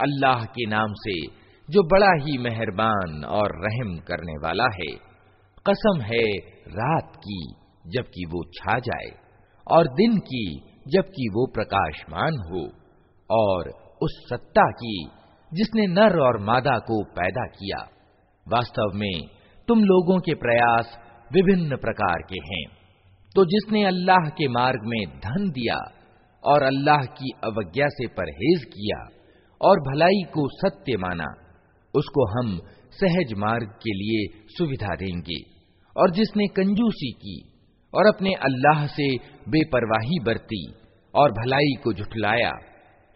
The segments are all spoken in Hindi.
अल्लाह के नाम से जो बड़ा ही मेहरबान और रहम करने वाला है कसम है रात की जबकि वो छा जाए और दिन की जबकि वो प्रकाशमान हो और उस सत्ता की जिसने नर और मादा को पैदा किया। वास्तव में तुम लोगों के प्रयास विभिन्न प्रकार के हैं। तो जिसने अल्लाह के मार्ग में धन दिया और अल्लाह की अवज्ञा से परहेज किया और भलाई को सत्य माना, उसको हम सहज मार्ग के लिए सुविधा देंगे। और जिसने कंजूसी की और अपने अल्लाह से बेपरवाही बरती और भलाई को झुठलाया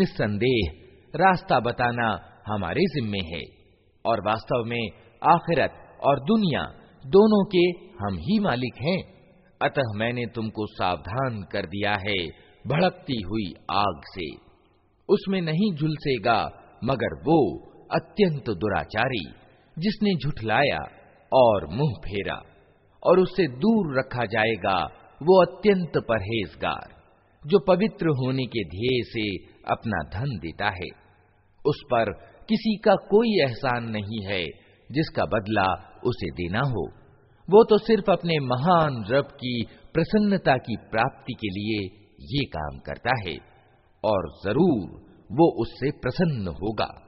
निस्संदेह रास्ता बताना हमारे जिम्मे है और वास्तव में आखिरत और दुनिया दोनों के हम ही मालिक हैं। अतः मैंने तुमको सावधान कर दिया है, भड़कती हुई आग से। उसमें नहीं झुलसेगा, मगर वो अत्यंत दुराचारी, जिसने झुठलाया और मुँह फेरा, और उससे दूर रखा जाएगा, वो अत्यंत परहेजगार, जो पवित्र होने के ध्येय से अपना धन देता है। उस पर किसी का कोई एहसान नहीं है, जिसका बदला उसे देना हो। वो तो सिर्फ़ अपने महान रब की प्रसन्नता की प्राप्ति के लिए ये काम करता है, और ज़रूर वो उससे प्रसन्न होगा।